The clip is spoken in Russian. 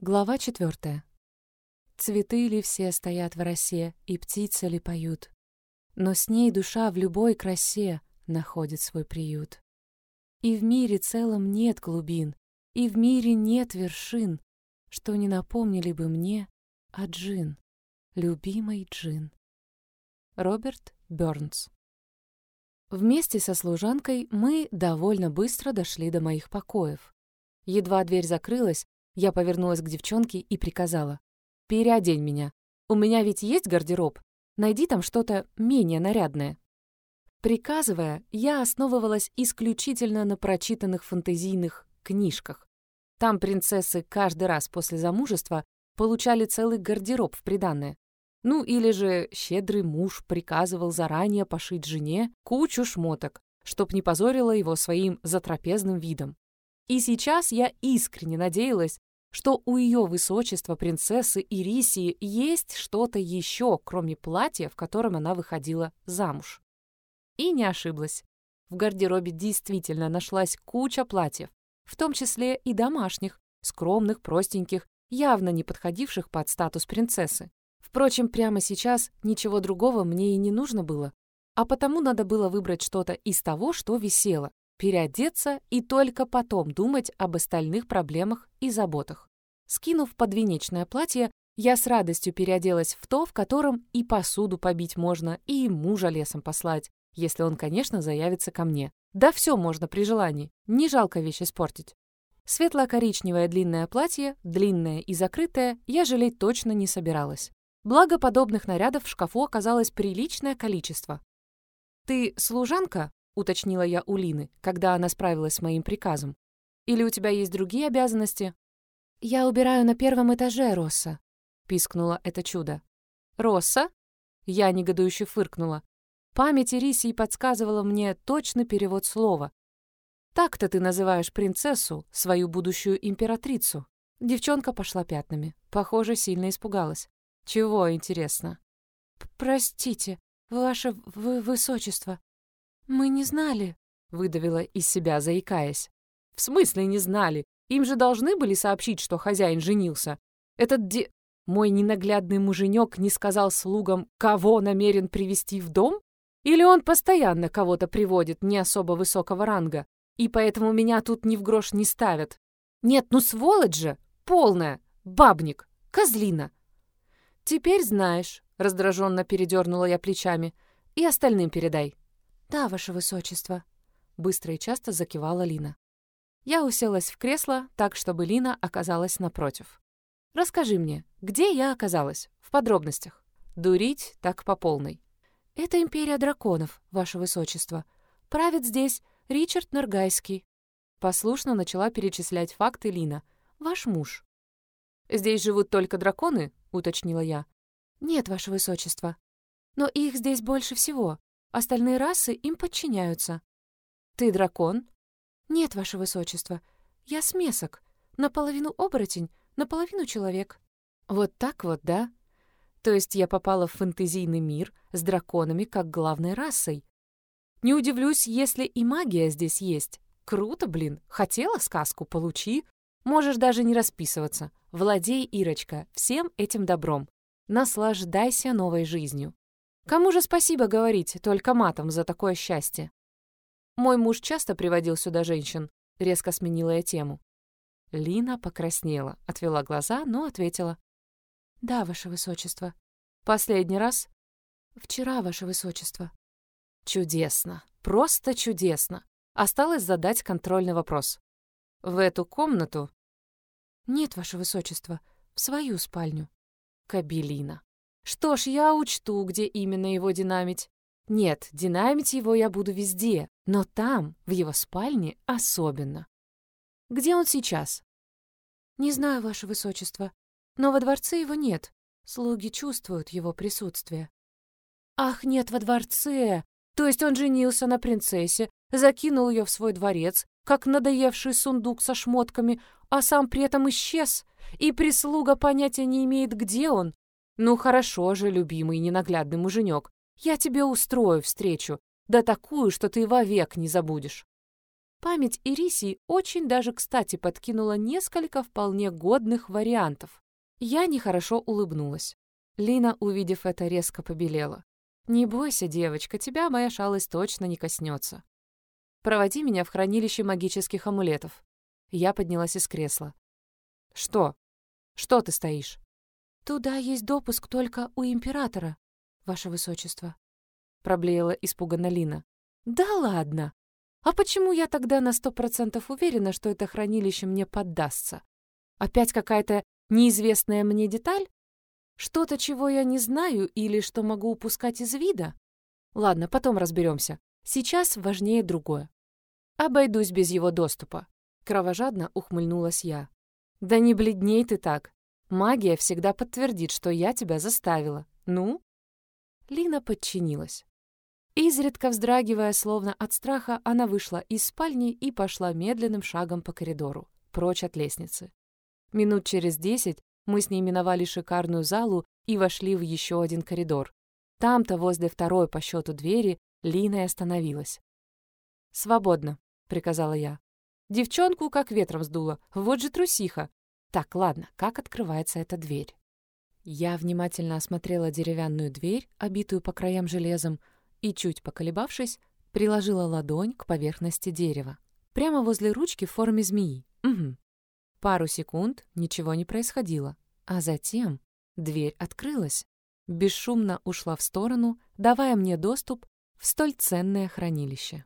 Глава четвертая. Цветы ли все стоят в росе, и птицы ли поют, Но с ней душа в любой красе находит свой приют. И в мире целом нет глубин, и в мире нет вершин, Что не напомнили бы мне о Джин, любимый Джин. Роберт Бёрнс Вместе со служанкой мы довольно быстро дошли до моих покоев. Едва дверь закрылась, я повернулась к девчонке и приказала. «Переодень меня. У меня ведь есть гардероб. Найди там что-то менее нарядное». Приказывая, я основывалась исключительно на прочитанных фантазийных книжках. Там принцессы каждый раз после замужества получали целый гардероб в приданное. Ну или же щедрый муж приказывал заранее пошить жене кучу шмоток, чтоб не позорила его своим затрапезным видом. И сейчас я искренне надеялась, что у ее высочества принцессы Ирисии есть что-то еще, кроме платья, в котором она выходила замуж. И не ошиблась. В гардеробе действительно нашлась куча платьев, в том числе и домашних, скромных, простеньких, явно не подходивших под статус принцессы. Впрочем, прямо сейчас ничего другого мне и не нужно было, а потому надо было выбрать что-то из того, что висело, переодеться и только потом думать об остальных проблемах и заботах. Скинув подвенечное платье, я с радостью переоделась в то, в котором и посуду побить можно, и мужа лесом послать, если он, конечно, заявится ко мне. Да все можно при желании, не жалко вещь испортить. Светло-коричневое длинное платье, длинное и закрытое, я жалеть точно не собиралась. Благо, подобных нарядов в шкафу оказалось приличное количество. «Ты служанка?» Уточнила я у Лины, когда она справилась с моим приказом. «Или у тебя есть другие обязанности?» «Я убираю на первом этаже, Росса», — пискнула это чудо. «Росса?» Я негодующе фыркнула. Память Ирисии подсказывала мне точный перевод слова. «Так-то ты называешь принцессу, свою будущую императрицу». Девчонка пошла пятнами. Похоже, сильно испугалась. «Чего, интересно?» «Простите, ваше высочество», «Мы не знали», — выдавила из себя, заикаясь. «В смысле не знали? Им же должны были сообщить, что хозяин женился. Этот де... Мой ненаглядный муженек не сказал слугам, кого намерен привести в дом? Или он постоянно кого-то приводит не особо высокого ранга, и поэтому меня тут ни в грош не ставят? Нет, ну сволочь же! Полная! Бабник! Козлина!» «Теперь знаешь», — раздраженно передернула я плечами, — «и остальным передай». «Да, ваше высочество», — быстро и часто закивала Лина. Я уселась в кресло так, чтобы Лина оказалась напротив. «Расскажи мне, где я оказалась? В подробностях. Дурить так по полной». «Это империя драконов, ваше высочество. Правит здесь Ричард Норгайский». Послушно начала перечислять факты Лина. «Ваш муж». «Здесь живут только драконы?» — уточнила я. «Нет, ваше высочество. Но их здесь больше всего. Остальные расы им подчиняются. Ты дракон? Нет, ваше высочество. Я смесок. Наполовину оборотень, наполовину человек. Вот так вот, да? То есть я попала в фэнтезийный мир с драконами как главной расой. Не удивлюсь, если и магия здесь есть. Круто, блин. Хотела сказку, получи. Можешь даже не расписываться. Владей, Ирочка, всем этим добром. Наслаждайся новой жизнью. Кому же спасибо говорить, только матом за такое счастье? Мой муж часто приводил сюда женщин, резко сменила я тему. Лина покраснела, отвела глаза, но ответила. «Да, ваше высочество. Последний раз? Вчера, ваше высочество». Чудесно, просто чудесно. Осталось задать контрольный вопрос. В эту комнату? Нет, ваше высочество, в свою спальню. Кабелина. Что ж, я учту, где именно его динамить. Нет, динамить его я буду везде, но там, в его спальне, особенно. Где он сейчас? Не знаю, ваше высочество, но во дворце его нет. Слуги чувствуют его присутствие. Ах, нет, во дворце! То есть он женился на принцессе, закинул ее в свой дворец, как надоевший сундук со шмотками, а сам при этом исчез, и прислуга понятия не имеет, где он, «Ну хорошо же, любимый ненаглядный муженек, я тебе устрою встречу, да такую, что ты вовек не забудешь». Память Ирисии очень даже кстати подкинула несколько вполне годных вариантов. Я нехорошо улыбнулась. Лина, увидев это, резко побелела. «Не бойся, девочка, тебя моя шалость точно не коснется. Проводи меня в хранилище магических амулетов». Я поднялась из кресла. «Что? Что ты стоишь?» «Туда есть допуск только у императора, ваше высочество», — проблеяла испуганно Лина. «Да ладно! А почему я тогда на сто процентов уверена, что это хранилище мне поддастся? Опять какая-то неизвестная мне деталь? Что-то, чего я не знаю или что могу упускать из вида? Ладно, потом разберемся. Сейчас важнее другое. Обойдусь без его доступа. Кровожадно ухмыльнулась я. Да не бледней ты так. Магия всегда подтвердит, что я тебя заставила. Ну? Лина подчинилась. Изредка вздрагивая, словно от страха, она вышла из спальни и пошла медленным шагом по коридору, прочь от лестницы. Минут через десять мы с ней миновали шикарную залу и вошли в еще один коридор. Там-то, возле второй по счету двери, Лина и остановилась. «Свободно», — приказала я. Девчонку как ветром сдуло, вот же трусиха. Так, ладно, как открывается эта дверь? Я внимательно осмотрела деревянную дверь, обитую по краям железом, и, чуть поколебавшись, приложила ладонь к поверхности дерева. Прямо возле ручки в форме змеи. Угу. Пару секунд ничего не происходило, а затем дверь открылась, бесшумно ушла в сторону, давая мне доступ в столь ценное хранилище.